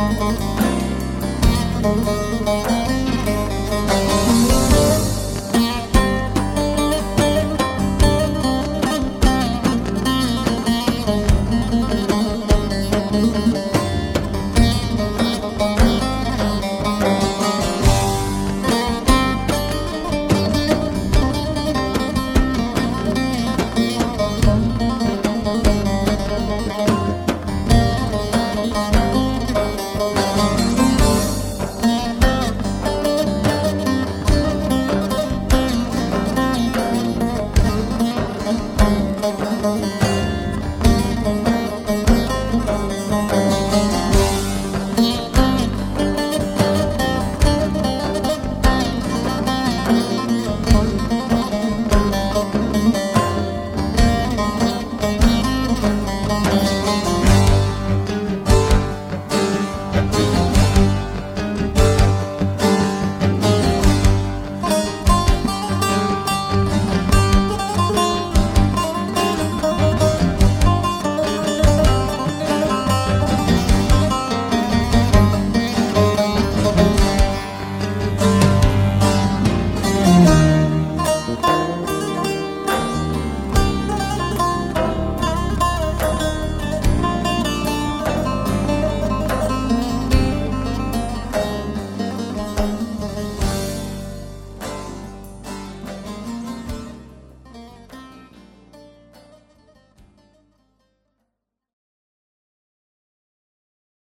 Müzik